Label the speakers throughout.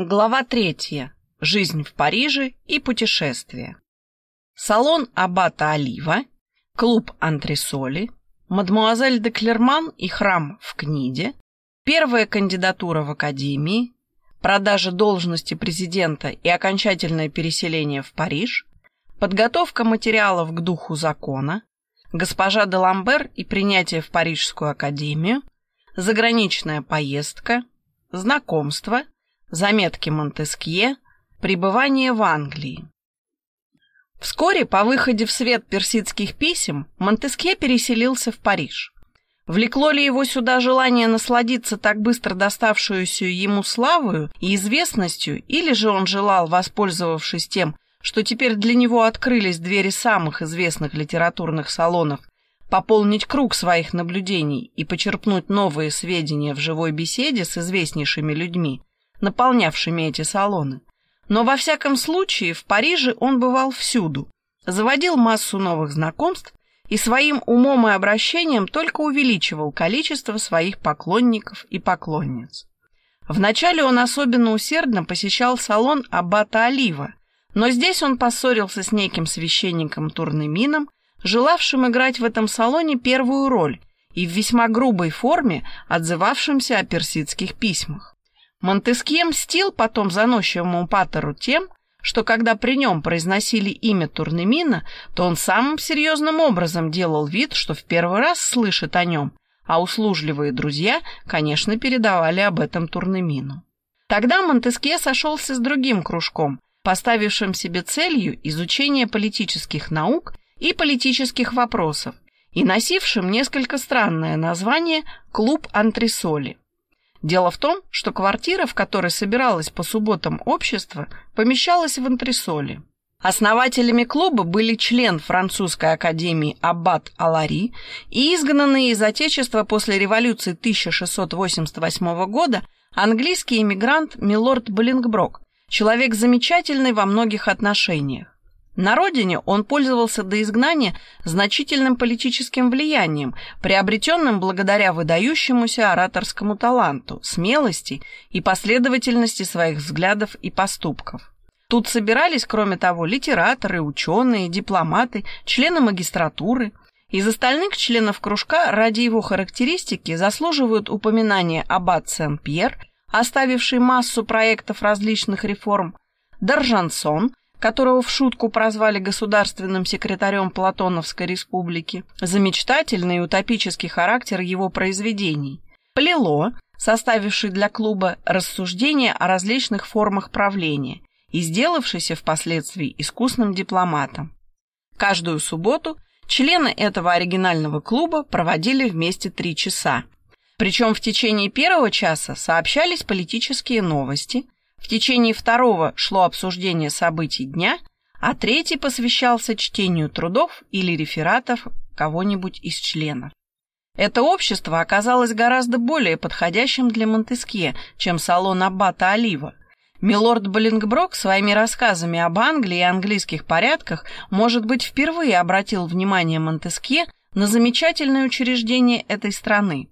Speaker 1: Глава третья. Жизнь в Париже и путешествия. Салон Аббата Олива, клуб Антресоли, мадмуазель де Клерман и храм в Книде, первая кандидатура в Академии, продажа должности президента и окончательное переселение в Париж, подготовка материалов к духу закона, госпожа де Ламбер и принятие в Парижскую Академию, заграничная поездка, знакомство – Заметки Монтескье. Пребывание в Англии. Вскоре по выходе в свет персидских писем Монтескье переселился в Париж. Влекло ли его сюда желание насладиться так быстро доставшуюся ему славою и известностью, или же он желал, воспользовавшись тем, что теперь для него открылись двери самых известных литературных салонов, пополнить круг своих наблюдений и почерпнуть новые сведения в живой беседе с известнейшими людьми, наполнявшими эти салоны. Но во всяком случае в Париже он бывал всюду, заводил массу новых знакомств и своим умом и обращением только увеличивал количество своих поклонников и поклонниц. Вначале он особенно усердно посещал салон аббата Олива, но здесь он поссорился с неким священником Турнемином, желавшим играть в этом салоне первую роль и в весьма грубой форме отзывавшимся о персидских письмах. Монтескье мстил потом заносчивому патеру тем, что когда при нем произносили имя Турнемина, то он самым серьезным образом делал вид, что в первый раз слышит о нем, а услужливые друзья, конечно, передавали об этом Турнемину. Тогда Монтескье сошелся с другим кружком, поставившим себе целью изучение политических наук и политических вопросов, и носившим несколько странное название «Клуб антресоли». Дело в том, что квартира, в которой собиралось по субботам общество, помещалась в антресоле. Основателями клуба были член французской академии Аббат Алари и изгнанный из Отечества после революции 1688 года английский эмигрант Милорд Боллингброк, человек замечательный во многих отношениях. На родине он пользовался до изгнания значительным политическим влиянием, приобретенным благодаря выдающемуся ораторскому таланту, смелости и последовательности своих взглядов и поступков. Тут собирались, кроме того, литераторы, ученые, дипломаты, члены магистратуры. Из остальных членов кружка ради его характеристики заслуживают упоминания Аббат Сен-Пьер, оставивший массу проектов различных реформ, Даржансон, которого в шутку прозвали государственным секретарем Платоновской республики, за мечтательный и утопический характер его произведений. Плело, составивший для клуба рассуждения о различных формах правления и сделавшийся впоследствии искусным дипломатом. Каждую субботу члены этого оригинального клуба проводили вместе три часа. Причем в течение первого часа сообщались политические новости – в течение второго шло обсуждение событий дня, а третий посвящался чтению трудов или рефератов кого-нибудь из членов. Это общество оказалось гораздо более подходящим для Монтескье, чем салон Аббата Олива. Милорд Боллингброк своими рассказами об Англии и английских порядках, может быть, впервые обратил внимание Монтескье на замечательное учреждение этой страны.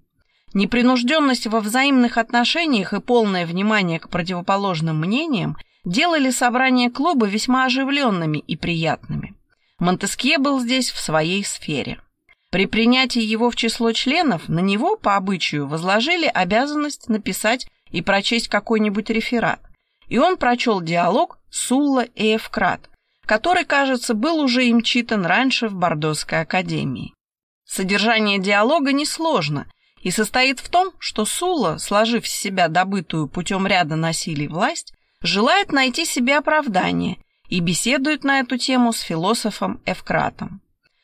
Speaker 1: Непринужденность во взаимных отношениях и полное внимание к противоположным мнениям делали собрания клуба весьма оживленными и приятными. Монтескье был здесь в своей сфере. При принятии его в число членов на него, по обычаю, возложили обязанность написать и прочесть какой-нибудь реферат. И он прочел диалог Сулла и Эвкрат, который, кажется, был уже им читан раньше в Бордосской академии. Содержание диалога несложно и состоит в том, что Сула, сложив с себя добытую путем ряда насилий власть, желает найти себе оправдание и беседует на эту тему с философом Эвкратом.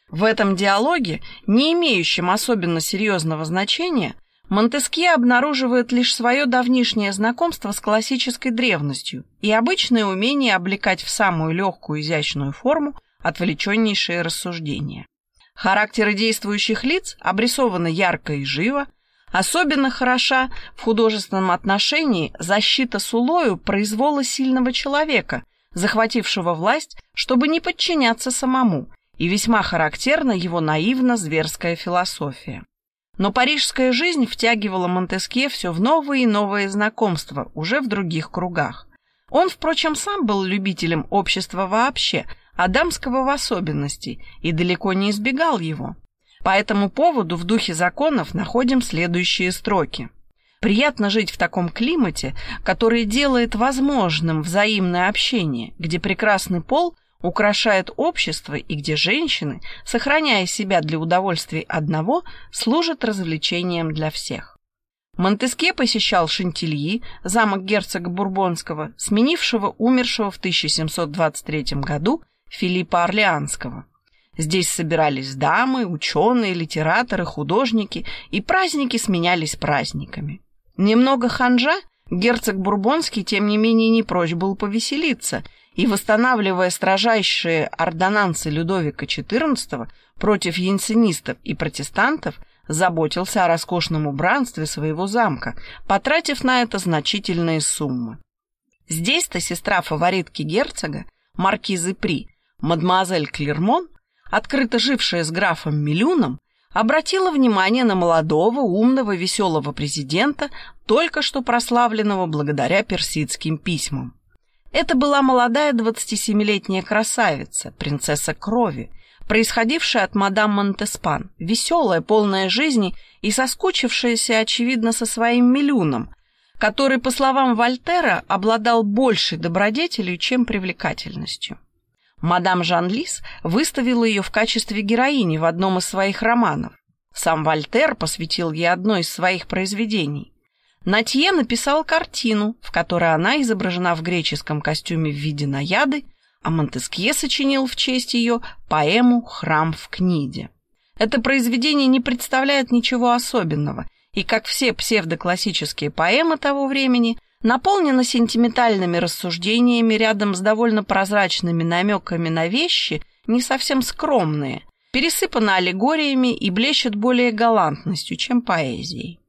Speaker 1: В этом диалоге, не имеющем особенно серьезного значения, Монтескье обнаруживает лишь свое давнишнее знакомство с классической древностью и обычное умение облекать в самую легкую изящную форму отвлеченнейшие рассуждения. Характеры действующих лиц обрисованы ярко и живо, особенно хороша в художественном отношении защита Сулою произвола сильного человека, захватившего власть, чтобы не подчиняться самому, и весьма характерна его наивно-зверская философия. Но парижская жизнь втягивала Монтескье все в новые и новые знакомства, уже в других кругах. Он, впрочем, сам был любителем общества вообще, а дамского в особенности, и далеко не избегал его. По этому поводу в духе законов находим следующие строки. Приятно жить в таком климате, который делает возможным взаимное общение, где прекрасный пол украшает общество и где женщины, сохраняя себя для удовольствия одного, служат развлечением для всех. Монтеске посещал Шантильи, замок герцога Бурбонского, сменившего умершего в 1723 году Филиппа Орлеанского. Здесь собирались дамы, ученые, литераторы, художники, и праздники сменялись праздниками. Немного ханжа, герцог Бурбонский, тем не менее, не прочь был повеселиться, и, восстанавливая строжайшие ордонансы Людовика XIV против янсенистов и протестантов, заботился о роскошном убранстве своего замка, потратив на это значительные суммы. Здесь-то сестра фаворитки герцога, маркизы При, мадемуазель Клермон, открыто жившая с графом Милюном, обратила внимание на молодого, умного, веселого президента, только что прославленного благодаря персидским письмам. Это была молодая 27-летняя красавица, принцесса крови, происходившая от мадам Монтеспан, веселая, полная жизни и соскучившаяся, очевидно, со своим Милюном, который, по словам Вольтера, обладал большей добродетелью, чем привлекательностью. Мадам Жан-Лис выставила ее в качестве героини в одном из своих романов. Сам Вольтер посвятил ей одно из своих произведений. Натье написал картину, в которой она изображена в греческом костюме в виде наяды, а Монтескье сочинил в честь ее поэму «Храм в Книде». Это произведение не представляет ничего особенного, и, как все псевдоклассические поэмы того времени, наполнена сентиментальными рассуждениями рядом с довольно прозрачными намеками на вещи, не совсем скромные, пересыпана аллегориями и блещет более галантностью, чем поэзией.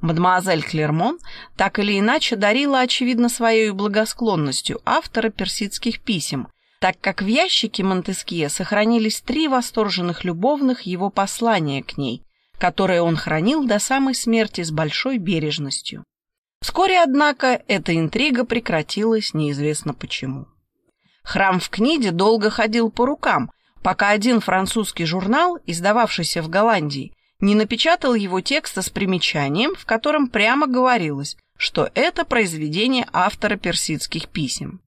Speaker 1: Мадемуазель Клермон так или иначе дарила, очевидно, своей благосклонностью автора персидских писем, так как в ящике Монтескье сохранились три восторженных любовных его послания к ней, которые он хранил до самой смерти с большой бережностью. Вскоре, однако, эта интрига прекратилась неизвестно почему. Храм в книге долго ходил по рукам, пока один французский журнал, издававшийся в Голландии, не напечатал его текста с примечанием, в котором прямо говорилось, что это произведение автора персидских писем.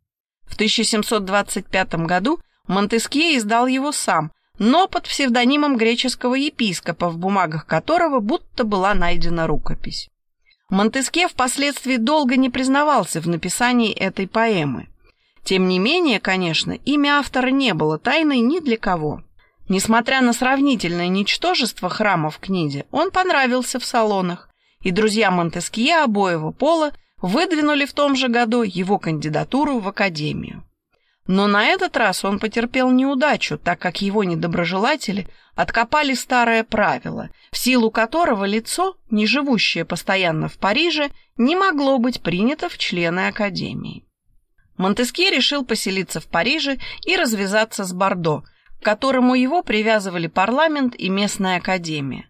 Speaker 1: В 1725 году Монтескье издал его сам, но под псевдонимом греческого епископа, в бумагах которого будто была найдена рукопись. Монтеске впоследствии долго не признавался в написании этой поэмы. Тем не менее, конечно, имя автора не было тайной ни для кого. Несмотря на сравнительное ничтожество храма в книге, он понравился в салонах, и друзья Монтескье обоего пола выдвинули в том же году его кандидатуру в академию. Но на этот раз он потерпел неудачу, так как его недоброжелатели откопали старое правило, в силу которого лицо, не живущее постоянно в Париже, не могло быть принято в члены Академии. Монтескье решил поселиться в Париже и развязаться с Бордо, к которому его привязывали парламент и местная академия.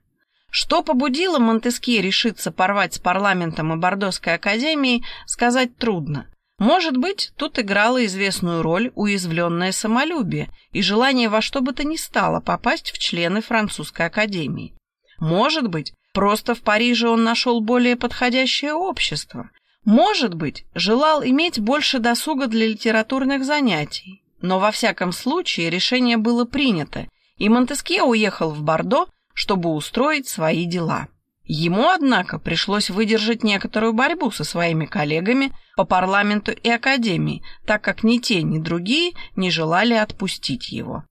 Speaker 1: Что побудило Монтескье решиться порвать с парламентом и Бордоской академией, сказать трудно. Может быть, тут играло известную роль уязвленное самолюбие и желание во что бы то ни стало попасть в члены французской академии. Может быть, просто в Париже он нашел более подходящее общество. Может быть, желал иметь больше досуга для литературных занятий. Но во всяком случае решение было принято, и Монтескье уехал в Бордо, чтобы устроить свои дела. Ему, однако, пришлось выдержать некоторую борьбу со своими коллегами по парламенту и академии, так как ни те, ни другие не желали отпустить его.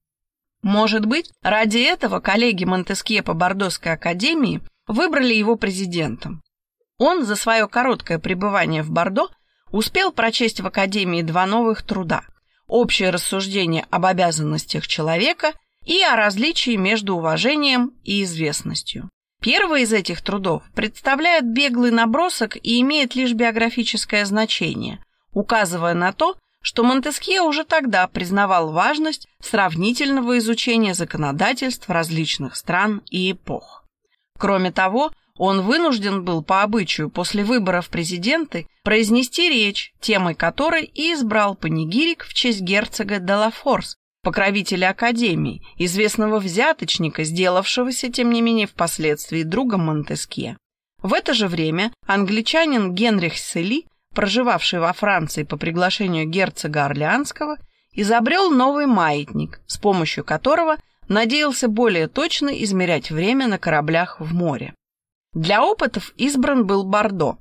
Speaker 1: Может быть, ради этого коллеги Монтескье по Бордоской академии выбрали его президентом. Он за свое короткое пребывание в Бордо успел прочесть в академии два новых труда «Общее рассуждение об обязанностях человека» и о различии между уважением и известностью. Первый из этих трудов представляет беглый набросок и имеет лишь биографическое значение, указывая на то, что Монтескье уже тогда признавал важность сравнительного изучения законодательств различных стран и эпох. Кроме того, он вынужден был по обычаю после выборов президенты произнести речь, темой которой и избрал панигирик в честь герцога Делафорс, покровителя Академии, известного взяточника, сделавшегося, тем не менее, впоследствии другом Монтескье. В это же время англичанин Генрих Сели, проживавший во Франции по приглашению герцога Орлеанского, изобрел новый маятник, с помощью которого надеялся более точно измерять время на кораблях в море. Для опытов избран был Бордо.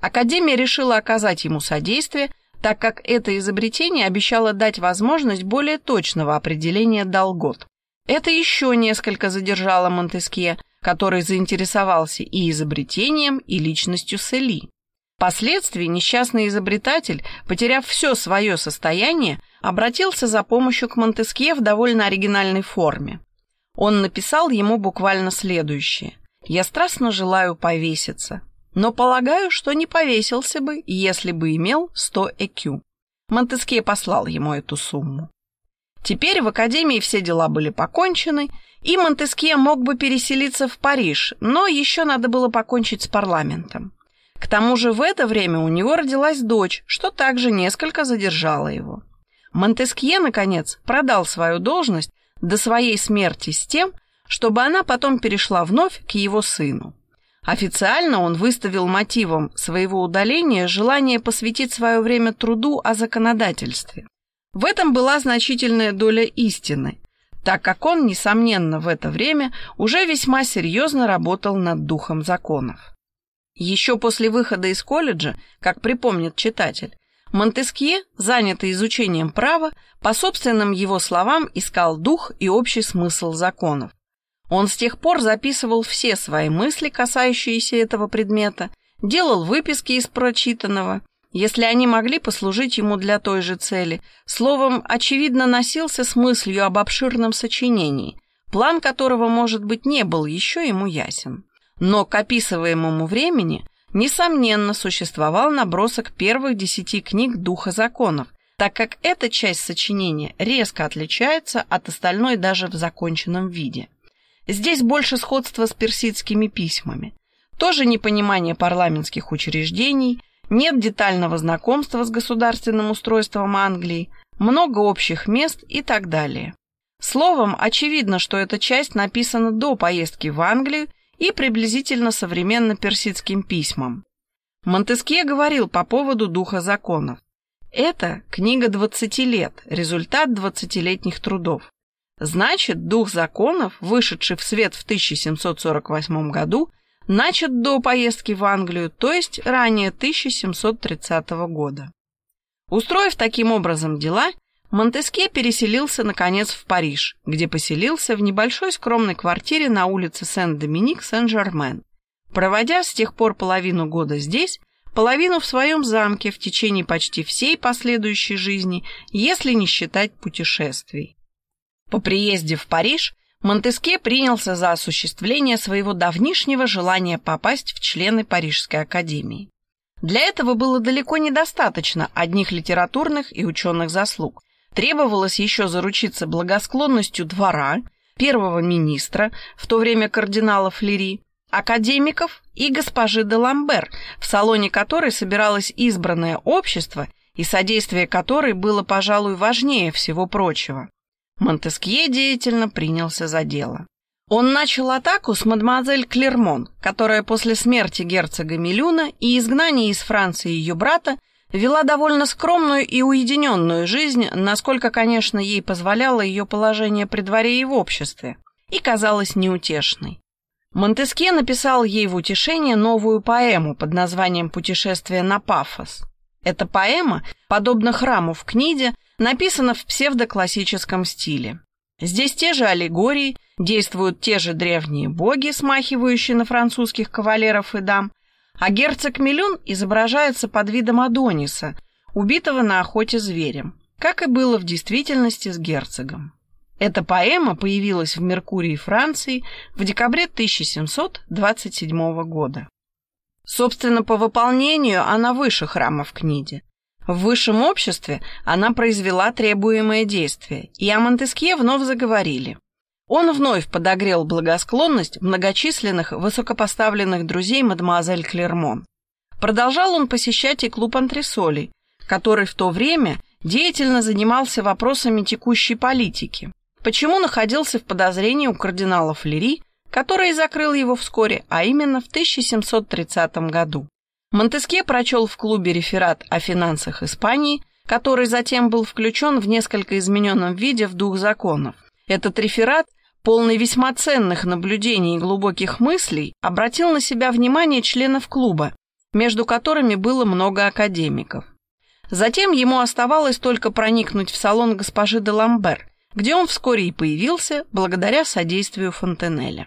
Speaker 1: Академия решила оказать ему содействие, так как это изобретение обещало дать возможность более точного определения долгот. Это еще несколько задержало Монтескье, который заинтересовался и изобретением, и личностью Сели. Впоследствии несчастный изобретатель, потеряв все свое состояние, обратился за помощью к Монтескье в довольно оригинальной форме. Он написал ему буквально следующее. «Я страстно желаю повеситься, но полагаю, что не повесился бы, если бы имел 100 ЭКЮ». Монтескье послал ему эту сумму. Теперь в Академии все дела были покончены, и Монтескье мог бы переселиться в Париж, но еще надо было покончить с парламентом. К тому же в это время у него родилась дочь, что также несколько задержало его. Монтескье, наконец, продал свою должность до своей смерти с тем, чтобы она потом перешла вновь к его сыну. Официально он выставил мотивом своего удаления желание посвятить свое время труду о законодательстве. В этом была значительная доля истины, так как он, несомненно, в это время уже весьма серьезно работал над духом законов. Еще после выхода из колледжа, как припомнит читатель, Монтескье, занятый изучением права, по собственным его словам искал дух и общий смысл законов. Он с тех пор записывал все свои мысли, касающиеся этого предмета, делал выписки из прочитанного, если они могли послужить ему для той же цели. Словом, очевидно, носился с мыслью об обширном сочинении, план которого, может быть, не был еще ему ясен. Но к описываемому времени, несомненно, существовал набросок первых десяти книг «Духа законов», так как эта часть сочинения резко отличается от остальной даже в законченном виде. Здесь больше сходства с персидскими письмами. Тоже непонимание парламентских учреждений, нет детального знакомства с государственным устройством Англии, много общих мест и так далее. Словом, очевидно, что эта часть написана до поездки в Англию и приблизительно современно персидским письмам. Монтескье говорил по поводу духа законов. Это книга 20 лет, результат 20-летних трудов. Значит, дух законов, вышедший в свет в 1748 году, начат до поездки в Англию, то есть ранее 1730 года. Устроив таким образом дела, Монтескье переселился, наконец, в Париж, где поселился в небольшой скромной квартире на улице Сен-Доминик-Сен-Жермен, проводя с тех пор половину года здесь, половину в своем замке в течение почти всей последующей жизни, если не считать путешествий. По приезде в Париж Монтескье принялся за осуществление своего давнишнего желания попасть в члены Парижской академии. Для этого было далеко недостаточно одних литературных и ученых заслуг. Требовалось еще заручиться благосклонностью двора, первого министра, в то время кардинала Флери, академиков и госпожи де Ламбер, в салоне которой собиралось избранное общество и содействие которой было, пожалуй, важнее всего прочего. Монтескье деятельно принялся за дело. Он начал атаку с мадемуазель Клермон, которая после смерти герцога Милюна и изгнания из Франции ее брата вела довольно скромную и уединенную жизнь, насколько, конечно, ей позволяло ее положение при дворе и в обществе, и казалась неутешной. Монтескье написал ей в утешение новую поэму под названием «Путешествие на Пафос». Эта поэма, подобно храму в книге, написана в псевдоклассическом стиле. Здесь те же аллегории, действуют те же древние боги, смахивающие на французских кавалеров и дам, а герцог Милюн изображается под видом Адониса, убитого на охоте зверем, как и было в действительности с герцогом. Эта поэма появилась в Меркурии Франции в декабре 1727 года. Собственно, по выполнению она выше храма в книге. В высшем обществе она произвела требуемое действие, и о Монтескье вновь заговорили. Он вновь подогрел благосклонность многочисленных высокопоставленных друзей мадемуазель Клермон. Продолжал он посещать и клуб антресолей, который в то время деятельно занимался вопросами текущей политики. Почему находился в подозрении у кардинала Флери, который закрыл его вскоре, а именно в 1730 году. Монтескье прочел в клубе реферат о финансах Испании, который затем был включен в несколько измененном виде в дух законов. Этот реферат, полный весьма ценных наблюдений и глубоких мыслей, обратил на себя внимание членов клуба, между которыми было много академиков. Затем ему оставалось только проникнуть в салон госпожи де Ламбер, где он вскоре и появился благодаря содействию Фонтенеля.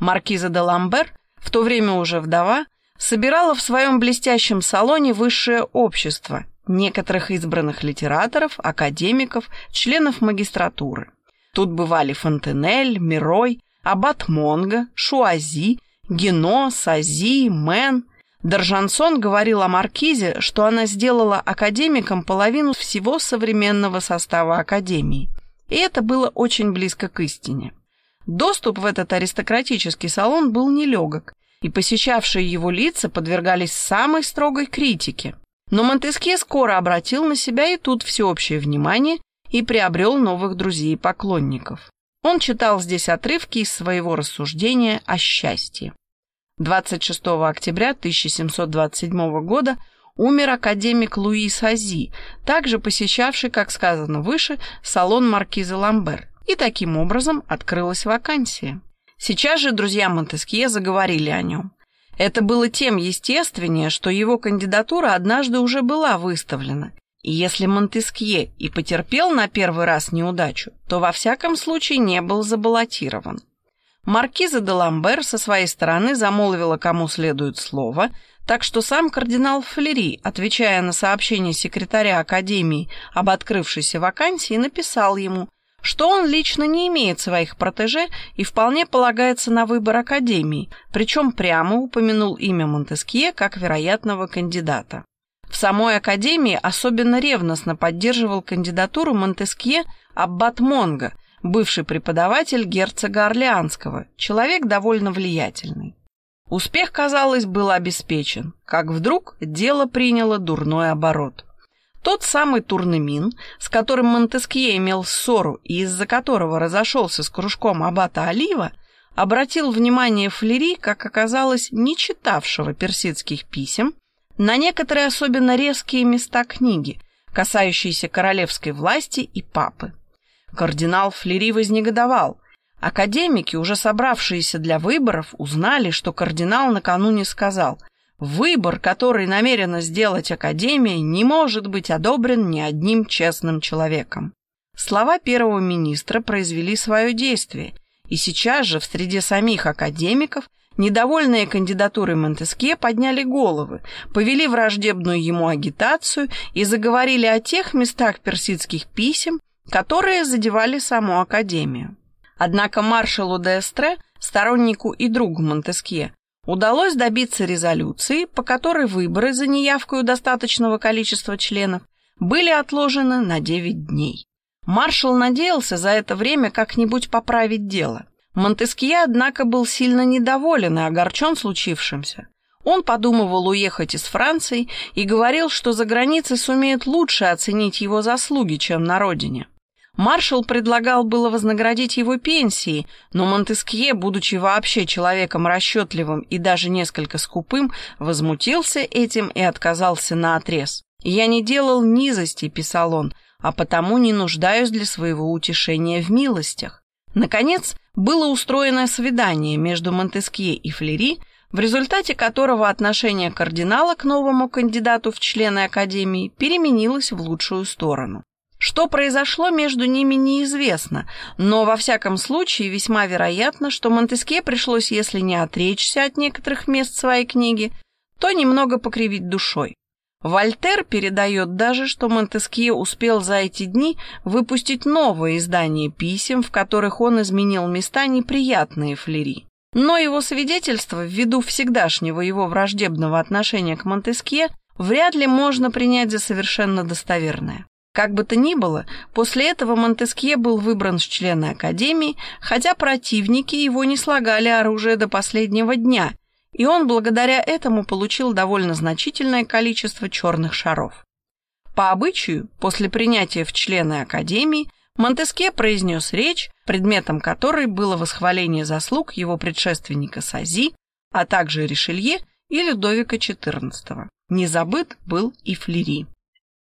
Speaker 1: Маркиза де Ламбер, в то время уже вдова, собирала в своем блестящем салоне высшее общество, некоторых избранных литераторов, академиков, членов магистратуры. Тут бывали Фонтенель, Мирой, Аббат Монго, Шуази, Гено, Сази, Мен. Доржансон говорил о Маркизе, что она сделала академиком половину всего современного состава Академии. И это было очень близко к истине. Доступ в этот аристократический салон был нелегок, и посещавшие его лица подвергались самой строгой критике. Но Монтескье скоро обратил на себя и тут всеобщее внимание и приобрел новых друзей и поклонников. Он читал здесь отрывки из своего рассуждения о счастье. 26 октября 1727 года умер академик Луис Ази, также посещавший, как сказано выше, салон маркиза Ламбер, и таким образом открылась вакансия. Сейчас же друзья Монтескье заговорили о нем. Это было тем естественнее, что его кандидатура однажды уже была выставлена, и если Монтескье и потерпел на первый раз неудачу, то во всяком случае не был забаллотирован. Маркиза де Ламбер со своей стороны замолвила кому следует слово, так что сам кардинал Флери, отвечая на сообщение секретаря Академии об открывшейся вакансии, написал ему, что он лично не имеет своих протеже и вполне полагается на выбор Академии, причем прямо упомянул имя Монтескье как вероятного кандидата. В самой Академии особенно ревностно поддерживал кандидатуру Монтескье Аббат Монго, бывший преподаватель герцога Орлеанского, человек довольно влиятельный. Успех, казалось, был обеспечен, как вдруг дело приняло дурной оборот. Тот самый Турнемин, с которым Монтескье имел ссору и из-за которого разошелся с кружком аббата Олива, обратил внимание Флери, как оказалось, не читавшего персидских писем, на некоторые особенно резкие места книги, касающиеся королевской власти и папы. Кардинал Флери вознегодовал, Академики, уже собравшиеся для выборов, узнали, что кардинал накануне сказал «Выбор, который намерена сделать Академия, не может быть одобрен ни одним честным человеком». Слова первого министра произвели свое действие, и сейчас же в среде самих академиков недовольные кандидатурой Монтескье подняли головы, повели враждебную ему агитацию и заговорили о тех местах персидских писем, которые задевали саму Академию. Однако маршалу де Эстре, стороннику и другу Монтескье, удалось добиться резолюции, по которой выборы за неявкою достаточного количества членов были отложены на 9 дней. Маршал надеялся за это время как-нибудь поправить дело. Монтескье, однако, был сильно недоволен и огорчен случившимся. Он подумывал уехать из Франции и говорил, что за границей сумеют лучше оценить его заслуги, чем на родине. Маршал предлагал было вознаградить его пенсией, но Монтескье, будучи вообще человеком расчетливым и даже несколько скупым, возмутился этим и отказался на отрез. «Я не делал низости», — писал он, «а потому не нуждаюсь для своего утешения в милостях». Наконец, было устроено свидание между Монтескье и Флери, в результате которого отношение кардинала к новому кандидату в члены Академии переменилось в лучшую сторону. Что произошло между ними неизвестно, но во всяком случае весьма вероятно, что Монтескье пришлось, если не отречься от некоторых мест своей книги, то немного покривить душой. Вольтер передает даже, что Монтескье успел за эти дни выпустить новое издание писем, в которых он изменил места неприятные Флери. Но его свидетельство, ввиду всегдашнего его враждебного отношения к Монтескье, вряд ли можно принять за совершенно достоверное. Как бы то ни было, после этого Монтескье был выбран в члены Академии, хотя противники его не слагали оружие до последнего дня, и он благодаря этому получил довольно значительное количество черных шаров. По обычаю, после принятия в члены Академии, Монтескье произнес речь, предметом которой было восхваление заслуг его предшественника Сази, а также Ришелье и Людовика XIV. Не забыт был и Флери.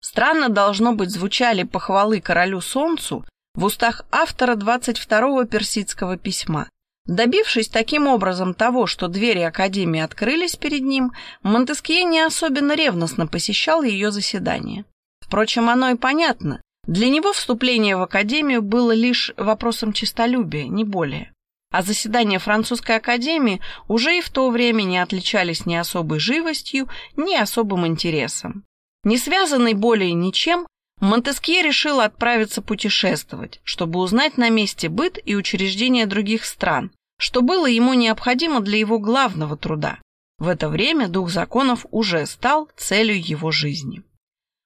Speaker 1: Странно, должно быть, звучали похвалы королю Солнцу в устах автора 22-го персидского письма. Добившись таким образом того, что двери Академии открылись перед ним, Монтескье не особенно ревностно посещал ее заседания. Впрочем, оно и понятно. Для него вступление в Академию было лишь вопросом честолюбия, не более. А заседания Французской Академии уже и в то время не отличались ни особой живостью, ни особым интересом. Не связанный более ничем, Монтескье решил отправиться путешествовать, чтобы узнать на месте быт и учреждения других стран, что было ему необходимо для его главного труда. В это время дух законов уже стал целью его жизни.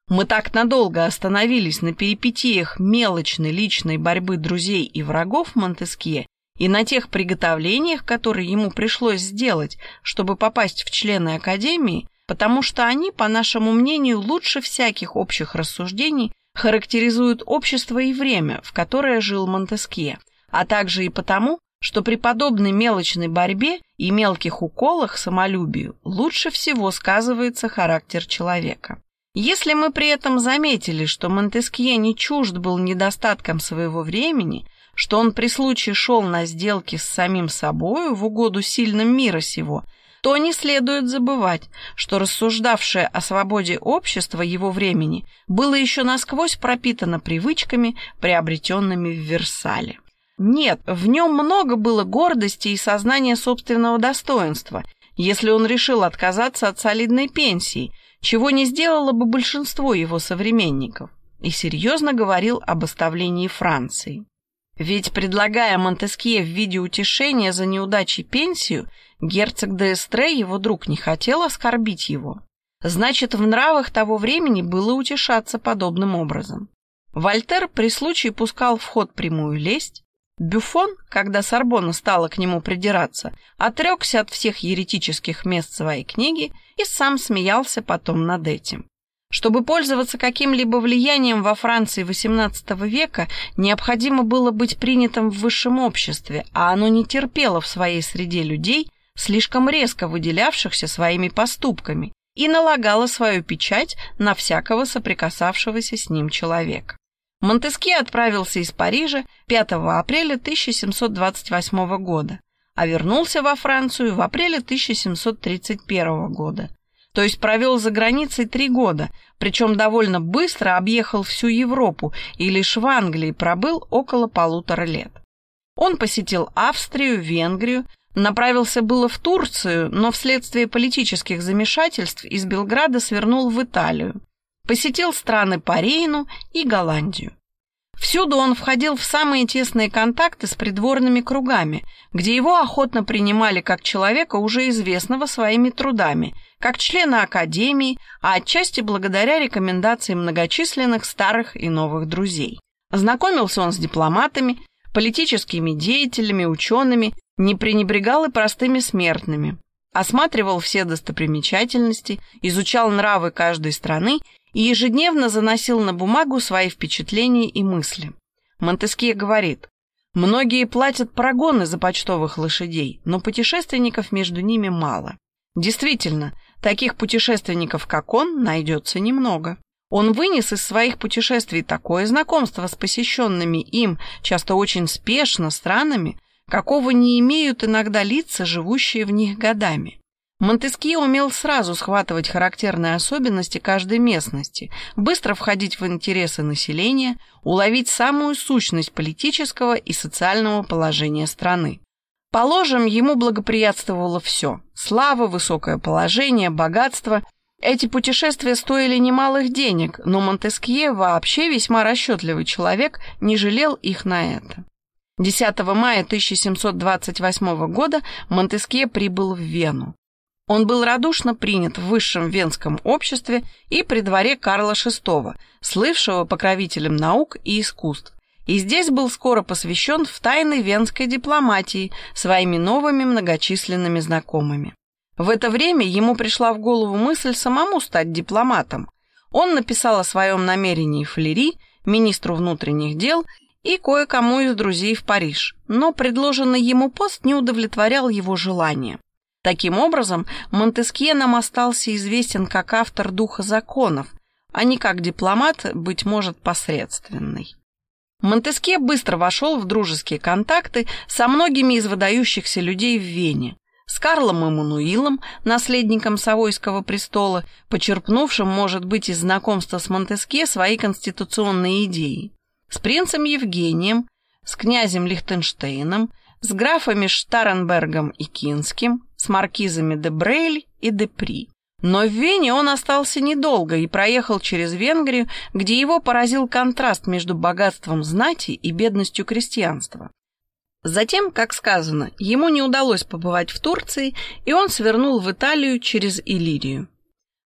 Speaker 1: Мы так надолго остановились на перипетиях мелочной личной борьбы друзей и врагов Монтескье и на тех приготовлениях, которые ему пришлось сделать, чтобы попасть в члены Академии, потому что они, по нашему мнению, лучше всяких общих рассуждений характеризуют общество и время, в которое жил Монтескье, а также и потому, что при подобной мелочной борьбе и мелких уколах самолюбию лучше всего сказывается характер человека. Если мы при этом заметили, что Монтескье не чужд был недостатком своего времени, что он при случае шел на сделки с самим собою в угоду сильным мира сего – то не следует забывать, что рассуждавшее о свободе общества его времени было еще насквозь пропитано привычками, приобретенными в Версале. Нет, в нем много было гордости и сознания собственного достоинства, если он решил отказаться от солидной пенсии, чего не сделало бы большинство его современников, и серьезно говорил об оставлении Франции. Ведь, предлагая Монтескье в виде утешения за неудачей пенсию, Герцог де Эстре, его друг, не хотел оскорбить его. Значит, в нравах того времени было утешаться подобным образом. Вольтер при случае пускал в ход прямую лесть. Бюфон, когда Сорбонна стала к нему придираться, отрекся от всех еретических мест своей книги и сам смеялся потом над этим. Чтобы пользоваться каким-либо влиянием во Франции XVIII века, необходимо было быть принятым в высшем обществе, а оно не терпело в своей среде людей, слишком резко выделявшихся своими поступками, и налагала свою печать на всякого соприкасавшегося с ним человека. Монтескье отправился из Парижа 5 апреля 1728 года, а вернулся во Францию в апреле 1731 года. То есть провел за границей три года, причем довольно быстро объехал всю Европу и лишь в Англии пробыл около полутора лет. Он посетил Австрию, Венгрию, Направился было в Турцию, но вследствие политических замешательств из Белграда свернул в Италию. Посетил страны по Рейну и Голландию. Всюду он входил в самые тесные контакты с придворными кругами, где его охотно принимали как человека, уже известного своими трудами, как члена академии, а отчасти благодаря рекомендациям многочисленных старых и новых друзей. Знакомился он с дипломатами, политическими деятелями, учеными не пренебрегал и простыми смертными, осматривал все достопримечательности, изучал нравы каждой страны и ежедневно заносил на бумагу свои впечатления и мысли. Монтескье говорит, многие платят прогоны за почтовых лошадей, но путешественников между ними мало. Действительно, таких путешественников, как он, найдется немного. Он вынес из своих путешествий такое знакомство с посещенными им, часто очень спешно, странами, какого не имеют иногда лица, живущие в них годами. Монтескье умел сразу схватывать характерные особенности каждой местности, быстро входить в интересы населения, уловить самую сущность политического и социального положения страны. Положим, ему благоприятствовало все – слава, высокое положение, богатство. Эти путешествия стоили немалых денег, но Монтескье, вообще весьма расчетливый человек, не жалел их на это. 10 мая 1728 года Монтескье прибыл в Вену. Он был радушно принят в высшем венском обществе и при дворе Карла VI, слывшего покровителем наук и искусств, и здесь был скоро посвящен в тайны венской дипломатии своими новыми многочисленными знакомыми. В это время ему пришла в голову мысль самому стать дипломатом. Он написал о своем намерении Флери, министру внутренних дел, и кое-кому из друзей в Париж, но предложенный ему пост не удовлетворял его желания. Таким образом, Монтескье нам остался известен как автор духа законов, а не как дипломат, быть может, посредственный. Монтескье быстро вошел в дружеские контакты со многими из выдающихся людей в Вене, с Карлом Эммануилом, наследником Савойского престола, почерпнувшим, может быть, из знакомства с Монтескье свои конституционные идеи, с принцем Евгением, с князем Лихтенштейном, с графами Штаренбергом и Кинским, с маркизами де Брейль и де При. Но в Вене он остался недолго и проехал через Венгрию, где его поразил контраст между богатством знати и бедностью крестьянства. Затем, как сказано, ему не удалось побывать в Турции, и он свернул в Италию через Иллирию.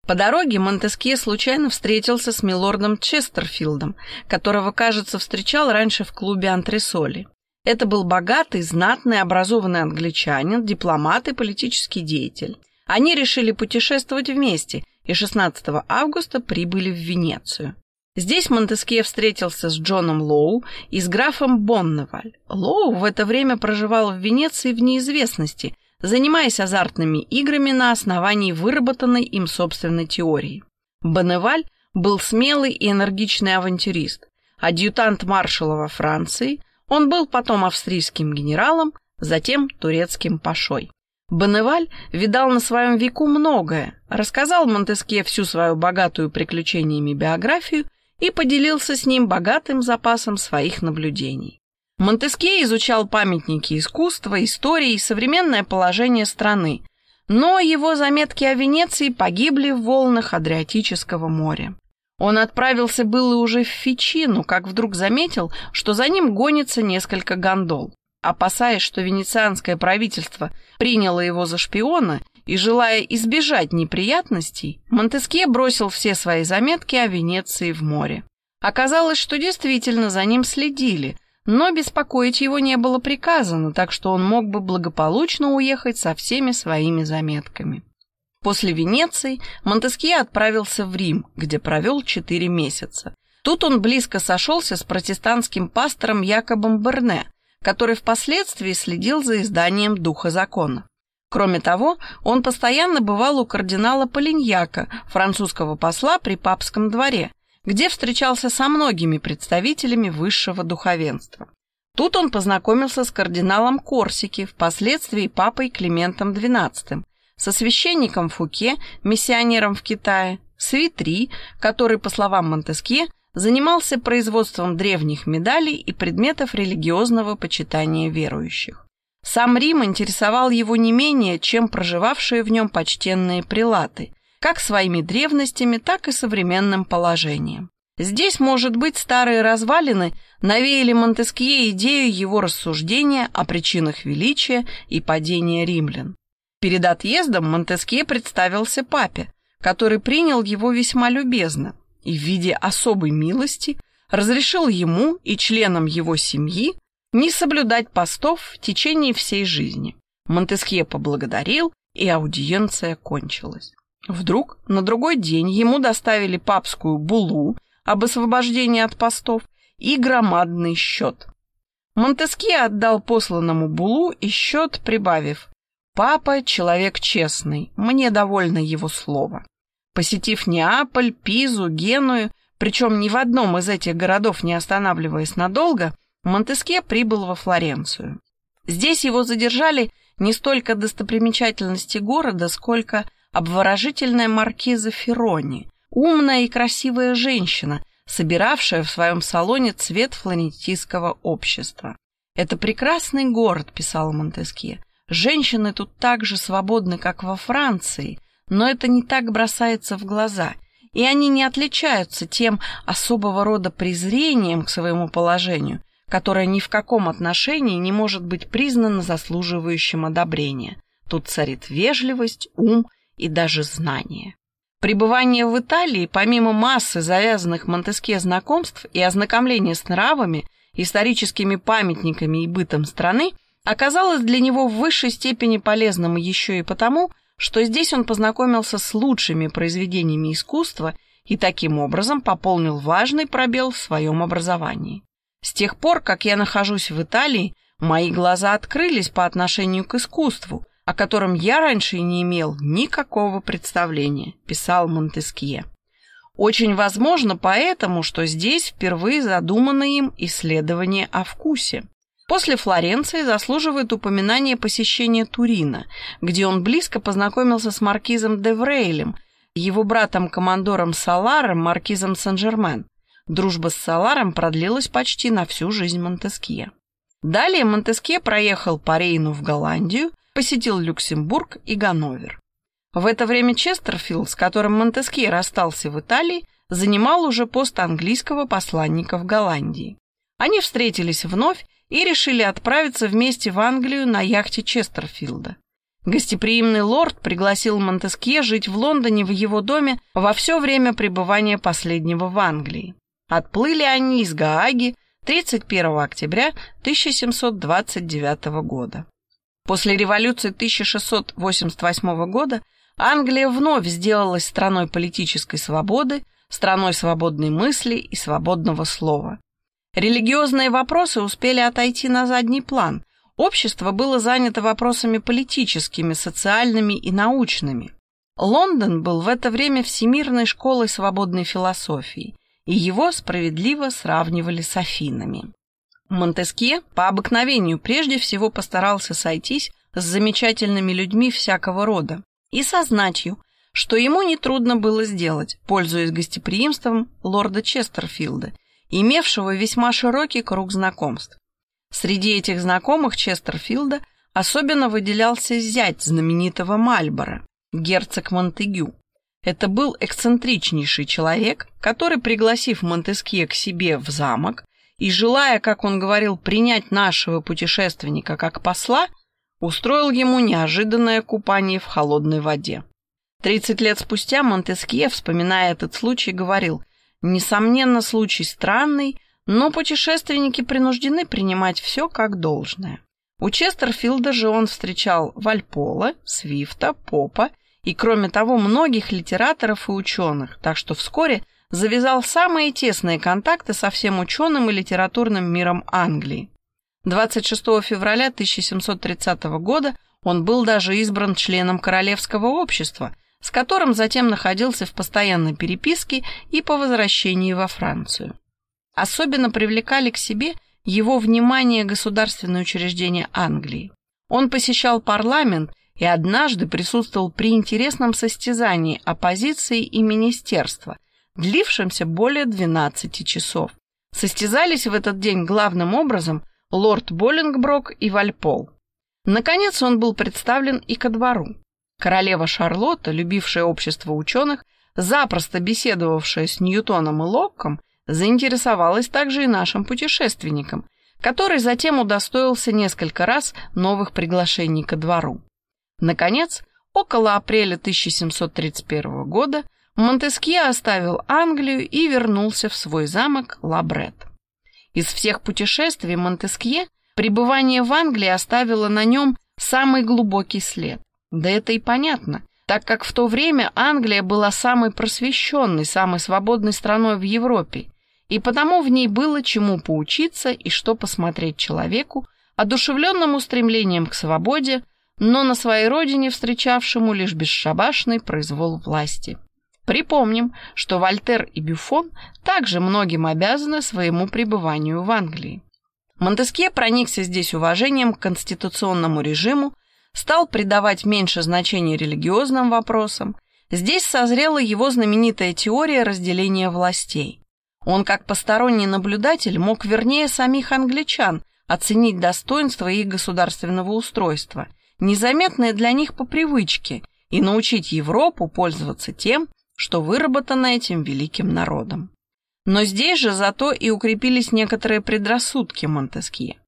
Speaker 1: По дороге Монтескье случайно встретился с милордом Честерфилдом, которого, кажется, встречал раньше в клубе антресоли. Это был богатый, знатный, образованный англичанин, дипломат и политический деятель. Они решили путешествовать вместе и 16 августа прибыли в Венецию. Здесь Монтескье встретился с Джоном Лоу и с графом Бонневаль. Лоу в это время проживал в Венеции в неизвестности, занимаясь азартными играми на основании выработанной им собственной теории. Бонневаль был смелый и энергичный авантюрист, адъютант маршала во Франции, он был потом австрийским генералом, затем турецким пашой. Бонневаль видал на своем веку многое, рассказал Монтескье всю свою богатую приключениями биографию и поделился с ним богатым запасом своих наблюдений. Монтескье изучал памятники искусства, истории и современное положение страны, но его заметки о Венеции погибли в волнах Адриатического моря. Он отправился было уже в Фичину, как вдруг заметил, что за ним гонится несколько гондол. Опасаясь, что венецианское правительство приняло его за шпиона и желая избежать неприятностей, Монтескье бросил все свои заметки о Венеции в море. Оказалось, что действительно за ним следили, но беспокоить его не было приказано, так что он мог бы благополучно уехать со всеми своими заметками. После Венеции Монтескье отправился в Рим, где провел четыре месяца. Тут он близко сошелся с протестантским пастором Якобом Берне, который впоследствии следил за изданием «Духа закона». Кроме того, он постоянно бывал у кардинала Полиньяка, французского посла при папском дворе, где встречался со многими представителями высшего духовенства. Тут он познакомился с кардиналом Корсики, впоследствии папой Климентом XII, со священником Фуке, миссионером в Китае, с Витри, который, по словам Монтескье, занимался производством древних медалей и предметов религиозного почитания верующих. Сам Рим интересовал его не менее, чем проживавшие в нем почтенные прилаты, как своими древностями, так и современным положением. Здесь, может быть, старые развалины навеяли Монтескье идею его рассуждения о причинах величия и падения римлян. Перед отъездом Монтескье представился папе, который принял его весьма любезно и в виде особой милости разрешил ему и членам его семьи не соблюдать постов в течение всей жизни. Монтескье поблагодарил, и аудиенция кончилась. Вдруг на другой день ему доставили папскую булу об освобождении от постов и громадный счет. Монтескье отдал посланному булу и счет, прибавив Папа — человек честный, мне довольно его слова. Посетив Неаполь, Пизу, Геную, причем ни в одном из этих городов не останавливаясь надолго, Монтескье прибыл во Флоренцию. Здесь его задержали не столько достопримечательности города, сколько обворожительная маркиза Ферони, умная и красивая женщина, собиравшая в своем салоне цвет флорентийского общества. «Это прекрасный город», — писал Монтескье, Женщины тут так же свободны, как во Франции, но это не так бросается в глаза, и они не отличаются тем особого рода презрением к своему положению, которое ни в каком отношении не может быть признано заслуживающим одобрения. Тут царит вежливость, ум и даже знание. Пребывание в Италии, помимо массы завязанных Монтеске знакомств и ознакомления с нравами, историческими памятниками и бытом страны, оказалось для него в высшей степени полезным еще и потому, что здесь он познакомился с лучшими произведениями искусства и таким образом пополнил важный пробел в своем образовании. С тех пор, как я нахожусь в Италии, мои глаза открылись по отношению к искусству, о котором я раньше не имел никакого представления, писал Монтескье. Очень возможно поэтому, что здесь впервые задумано им исследование о вкусе. После Флоренции заслуживает упоминания посещения Турина, где он близко познакомился с маркизом де Врейлем, его братом-командором Саларом, маркизом Сен-Жермен. Дружба с Саларом продлилась почти на всю жизнь Монтескье. Далее Монтескье проехал по Рейну в Голландию, посетил Люксембург и Ганновер. В это время Честерфилд, с которым Монтескье расстался в Италии, занимал уже пост английского посланника в Голландии. Они встретились вновь и решили отправиться вместе в Англию на яхте Честерфилда. Гостеприимный лорд пригласил Монтескье жить в Лондоне в его доме во все время пребывания последнего в Англии. Отплыли они из Гааги 31 октября 1729 года. После революции 1688 года Англия вновь сделалась страной политической свободы, страной свободной мысли и свободного слова. Религиозные вопросы успели отойти на задний план. Общество было занято вопросами политическими, социальными и научными. Лондон был в это время всемирной школой свободной философии, и его справедливо сравнивали с Афинами. Монтескье по обыкновению прежде всего постарался сойтись с замечательными людьми всякого рода и со знатью, что ему нетрудно было сделать, пользуясь гостеприимством лорда Честерфилда, имевшего весьма широкий круг знакомств. Среди этих знакомых Честерфилда особенно выделялся зять знаменитого Мальбора, герцог Монтегю. Это был эксцентричнейший человек, который, пригласив Монтескье к себе в замок и желая, как он говорил, принять нашего путешественника как посла, устроил ему неожиданное купание в холодной воде. Тридцать лет спустя Монтескье, вспоминая этот случай, говорил, «Несомненно, случай странный, но путешественники принуждены принимать все как должное». У Честерфилда же он встречал Вальпола, Свифта, Попа и, кроме того, многих литераторов и ученых, так что вскоре завязал самые тесные контакты со всем ученым и литературным миром Англии. 26 февраля 1730 года он был даже избран членом Королевского общества, с которым затем находился в постоянной переписке и по возвращении во Францию. Особенно привлекали к себе его внимание государственные учреждения Англии. Он посещал парламент и однажды присутствовал при интересном состязании оппозиции и министерства, длившемся более 12 часов. Состязались в этот день главным образом лорд Боллингброк и Вальпол. Наконец он был представлен и ко двору. Королева Шарлотта, любившая общество ученых, запросто беседовавшая с Ньютоном и Локком, заинтересовалась также и нашим путешественником, который затем удостоился несколько раз новых приглашений ко двору. Наконец, около апреля 1731 года Монтескье оставил Англию и вернулся в свой замок Лабрет. Из всех путешествий Монтескье пребывание в Англии оставило на нем самый глубокий след. Да это и понятно, так как в то время Англия была самой просвещенной, самой свободной страной в Европе, и потому в ней было чему поучиться и что посмотреть человеку, одушевленному стремлением к свободе, но на своей родине встречавшему лишь бесшабашный произвол власти. Припомним, что Вольтер и Бюфон также многим обязаны своему пребыванию в Англии. Монтескье проникся здесь уважением к конституционному режиму, стал придавать меньше значения религиозным вопросам. Здесь созрела его знаменитая теория разделения властей. Он, как посторонний наблюдатель, мог вернее самих англичан оценить достоинство их государственного устройства – незаметные для них по привычке, и научить Европу пользоваться тем, что выработано этим великим народом. Но здесь же зато и укрепились некоторые предрассудки Монтескье.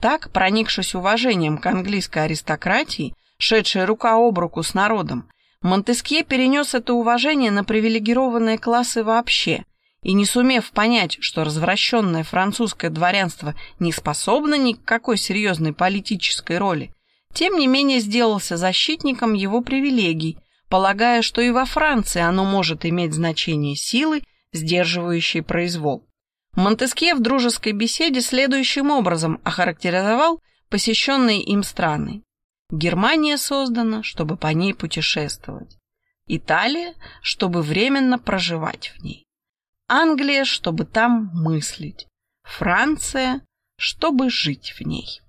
Speaker 1: Так, проникшись уважением к английской аристократии, шедшая рука об руку с народом, Монтескье перенес это уважение на привилегированные классы вообще, и не сумев понять, что развращенное французское дворянство не способно ни к какой серьезной политической роли, тем не менее сделался защитником его привилегий, полагая, что и во Франции оно может иметь значение силы, сдерживающей произвол. Монтескье в дружеской беседе следующим образом охарактеризовал посещенные им страны. Германия создана, чтобы по ней путешествовать. Италия, чтобы временно проживать в ней. Англия, чтобы там мыслить. Франция, чтобы жить в ней.